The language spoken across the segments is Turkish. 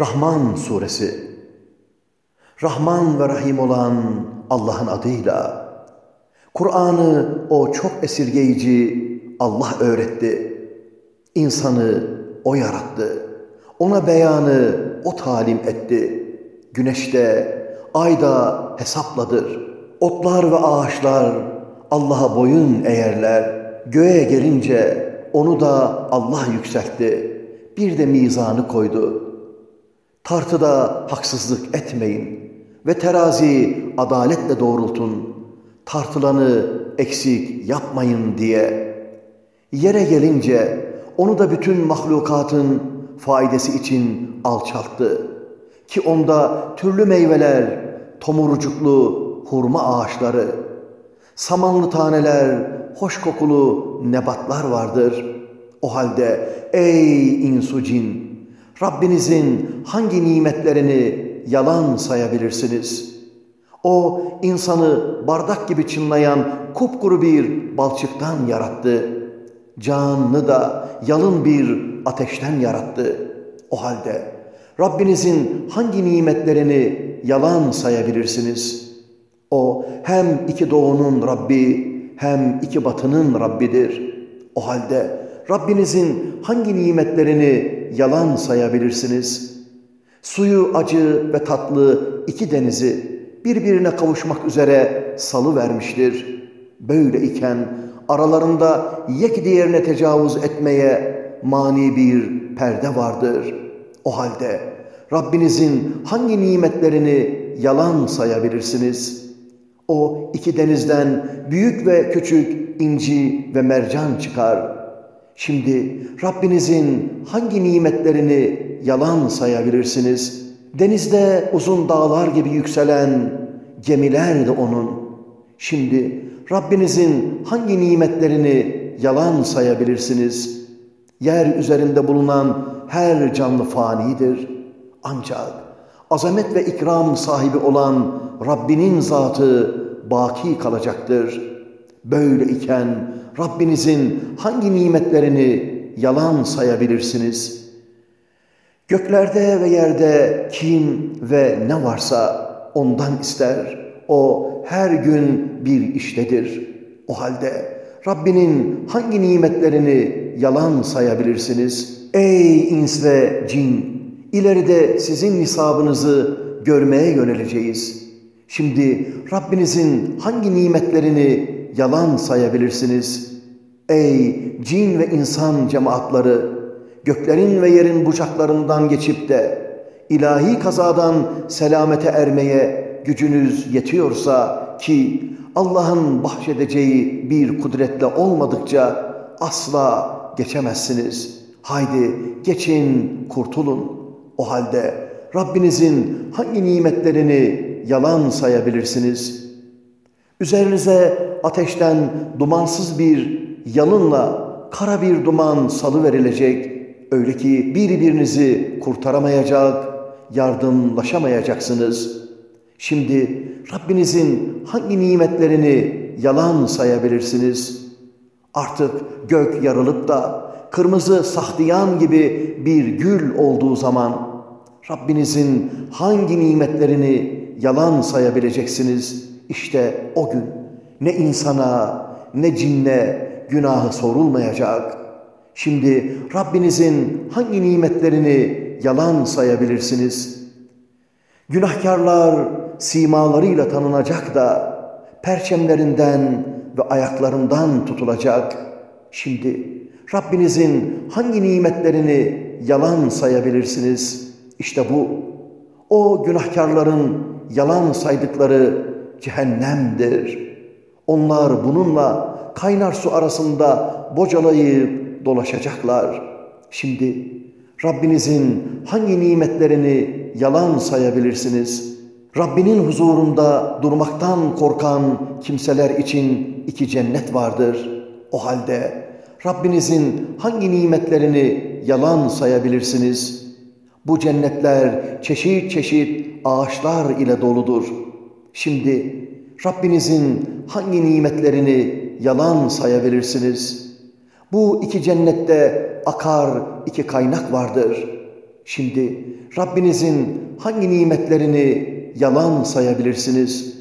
Rahman Suresi Rahman ve Rahim olan Allah'ın adıyla Kur'an'ı o çok esirgeyici Allah öğretti. İnsanı O yarattı. Ona beyanı O talim etti. Güneşte, ayda hesapladır. Otlar ve ağaçlar Allah'a boyun eğerler. Göğe gelince onu da Allah yükseltti. Bir de mizanı koydu. Tartıda haksızlık etmeyin ve terazi adaletle doğrultun. Tartılanı eksik yapmayın diye. Yere gelince onu da bütün mahlukatın faydası için alçalttı. Ki onda türlü meyveler, tomurcuklu hurma ağaçları, samanlı taneler, hoş kokulu nebatlar vardır. O halde ey insu cin, Rabbinizin hangi nimetlerini yalan sayabilirsiniz? O insanı bardak gibi çınlayan kupkuru bir balçıktan yarattı. Canını da yalın bir ateşten yarattı. O halde Rabbinizin hangi nimetlerini yalan sayabilirsiniz? O hem iki doğunun Rabbi hem iki batının Rabbidir. O halde Rabbinizin hangi nimetlerini yalan sayabilirsiniz? Suyu acı ve tatlı iki denizi birbirine kavuşmak üzere salı vermiştir. Böyle iken aralarında yek diğerine tecavüz etmeye mani bir perde vardır. O halde Rabbinizin hangi nimetlerini yalan sayabilirsiniz? O iki denizden büyük ve küçük inci ve mercan çıkar. Şimdi Rabbinizin hangi nimetlerini yalan sayabilirsiniz? Denizde uzun dağlar gibi yükselen gemiler de onun. Şimdi Rabbinizin hangi nimetlerini yalan sayabilirsiniz? Yer üzerinde bulunan her canlı fanidir. Ancak azamet ve ikram sahibi olan Rabbinin zatı baki kalacaktır. Böyle iken Rabbinizin hangi nimetlerini yalan sayabilirsiniz? Göklerde ve yerde kim ve ne varsa ondan ister. O her gün bir iştedir. O halde Rabbinin hangi nimetlerini yalan sayabilirsiniz? Ey ins ve cin! İleride sizin nisabınızı görmeye yöneleceğiz. Şimdi Rabbinizin hangi nimetlerini yalan sayabilirsiniz? Ey cin ve insan cemaatları! Göklerin ve yerin bucaklarından geçip de ilahi kazadan selamete ermeye gücünüz yetiyorsa ki Allah'ın bahşedeceği bir kudretle olmadıkça asla geçemezsiniz. Haydi geçin, kurtulun. O halde Rabbinizin hangi nimetlerini yalan sayabilirsiniz? Üzerinize ateşten dumansız bir yalınla kara bir duman salı verilecek. Öyle ki birbirinizi kurtaramayacak, yardımlaşamayacaksınız. Şimdi Rabbinizin hangi nimetlerini yalan sayabilirsiniz? Artık gök yarılıp da kırmızı sahtiyan gibi bir gül olduğu zaman Rabbinizin hangi nimetlerini yalan sayabileceksiniz? İşte o gün ne insana ne cinne günahı sorulmayacak. Şimdi Rabbinizin hangi nimetlerini yalan sayabilirsiniz? Günahkarlar simalarıyla tanınacak da perçemlerinden ve ayaklarından tutulacak. Şimdi Rabbinizin hangi nimetlerini yalan sayabilirsiniz? İşte bu. O günahkarların yalan saydıkları cehennemdir. Onlar bununla kaynar su arasında bocalayıp dolaşacaklar. Şimdi Rabbinizin hangi nimetlerini yalan sayabilirsiniz? Rabbinin huzurunda durmaktan korkan kimseler için iki cennet vardır. O halde Rabbinizin hangi nimetlerini yalan sayabilirsiniz? Bu cennetler çeşit çeşit ağaçlar ile doludur. Şimdi Rabbinizin hangi nimetlerini yalan sayabilirsiniz? Bu iki cennette akar iki kaynak vardır. Şimdi Rabbinizin hangi nimetlerini yalan sayabilirsiniz?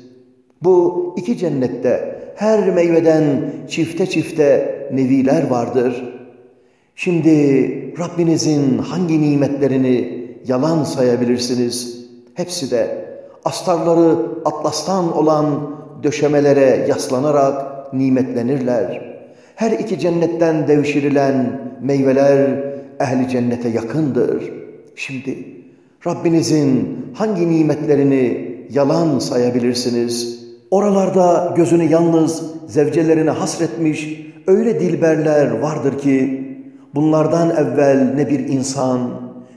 Bu iki cennette her meyveden çifte çifte neviler vardır. Şimdi Rabbinizin hangi nimetlerini yalan sayabilirsiniz? Hepsi de astarları atlastan olan döşemelere yaslanarak nimetlenirler. Her iki cennetten devşirilen meyveler ehli cennete yakındır. Şimdi Rabbinizin hangi nimetlerini yalan sayabilirsiniz? Oralarda gözünü yalnız zevcelerine hasretmiş öyle dilberler vardır ki bunlardan evvel ne bir insan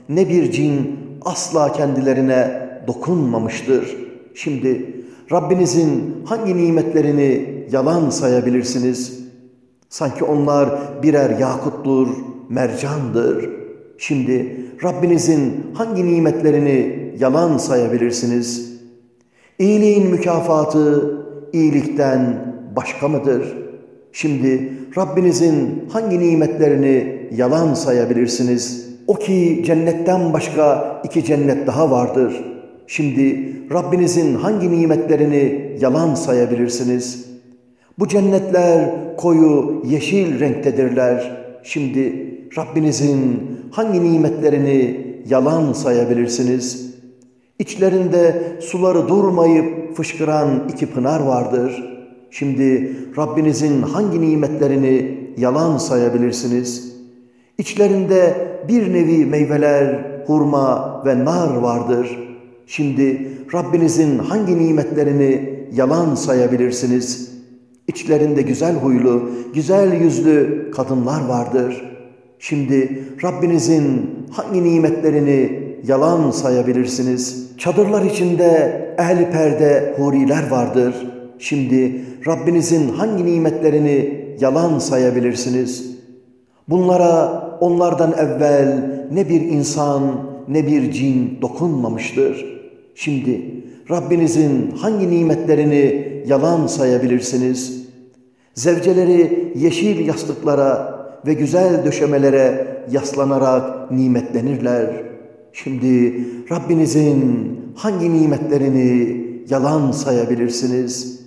ne bir cin asla kendilerine dokunmamıştır. Şimdi Rabbinizin hangi nimetlerini yalan sayabilirsiniz? Sanki onlar birer yakuttur, mercandır. Şimdi Rabbinizin hangi nimetlerini yalan sayabilirsiniz? İyiliğin mükafatı iyilikten başka mıdır? Şimdi Rabbinizin hangi nimetlerini yalan sayabilirsiniz? O ki cennetten başka iki cennet daha vardır.'' Şimdi Rabbinizin hangi nimetlerini yalan sayabilirsiniz? Bu cennetler koyu yeşil renktedirler. Şimdi Rabbinizin hangi nimetlerini yalan sayabilirsiniz? İçlerinde suları durmayıp fışkıran iki pınar vardır. Şimdi Rabbinizin hangi nimetlerini yalan sayabilirsiniz? İçlerinde bir nevi meyveler, hurma ve nar vardır.'' Şimdi Rabbinizin hangi nimetlerini yalan sayabilirsiniz? İçlerinde güzel huylu, güzel yüzlü kadınlar vardır. Şimdi Rabbinizin hangi nimetlerini yalan sayabilirsiniz? Çadırlar içinde ehli perde huriler vardır. Şimdi Rabbinizin hangi nimetlerini yalan sayabilirsiniz? Bunlara onlardan evvel ne bir insan ne bir cin dokunmamıştır.'' Şimdi Rabbinizin hangi nimetlerini yalan sayabilirsiniz? Zevceleri yeşil yastıklara ve güzel döşemelere yaslanarak nimetlenirler. Şimdi Rabbinizin hangi nimetlerini yalan sayabilirsiniz?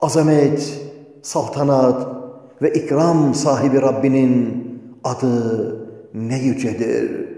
Azamet, saltanat ve ikram sahibi Rabbinin adı ne yücedir.''